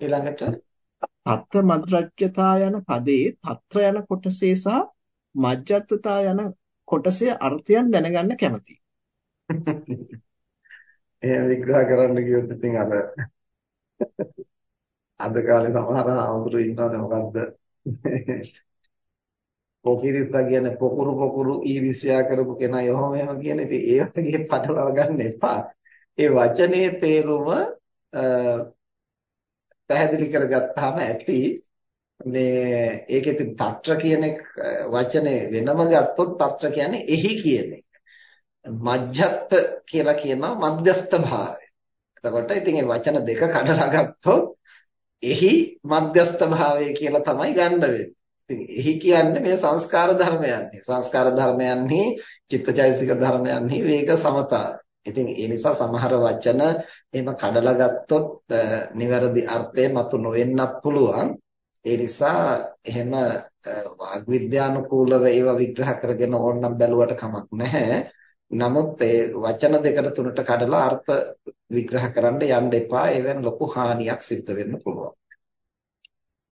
ඊළඟට තත්ත්ව මද්රජ්‍යතා යන පදයේ తත්‍ර යන කොටසේ සහ මජ්ජත්තා යන කොටසේ අර්ථයන් දැනගන්න කැමතියි. එහෙම විග්‍රහ කරන්න කිව්වොත් ඉතින් අර අද කාලේ සමහර ආමතුරු ඉන්නවනේ මොකද්ද පොකිරිස්සා කියන්නේ පොකුරු පොකුරු ඊර්ෂ්‍යා කරපු කෙනා යොහම එහෙම කියන ඉතින් ඒ වගේ පටලවා ගන්න එපා. ඒ වචනේ තේරුම පැහැදිලි කරගත්තාම ඇති මේ ඒකෙත් తත්‍ර කියන වචනේ වෙනම ගත්තොත් తත්‍ර කියන්නේ එහි කියන එක. මජ්ජත් කියලා කියනවා මධ්‍යස්ත භාවය. එතකොට ඉතින් මේ වචන දෙක කඩලා ගත්තොත් එහි මධ්‍යස්ත භාවය කියලා තමයි ගන්න වෙන්නේ. ඉතින් එහි කියන්නේ මේ සංස්කාර ධර්මයන්හි. සංස්කාර ධර්මයන්හි චිත්තචෛසික ධර්මයන්හි වේග සමතාවය. ඉතින් ඒ නිසා සමහර වචන එහෙම කඩලා ගත්තොත් නිවැරදි අර්ථය මතු නොවෙන්නත් පුළුවන්. ඒ නිසා එහෙම වාග් විද්‍යානුකූලව ඒවා විග්‍රහ කරගෙන ඕනනම් බැලුවට කමක් නැහැ. නමුත් ඒ වචන දෙකට තුනට කඩලා අර්ථ විග්‍රහ කරන්න යන්න එපා. ඒවෙන් ලොකු හානියක් සිද්ධ වෙන්න පුළුවන්.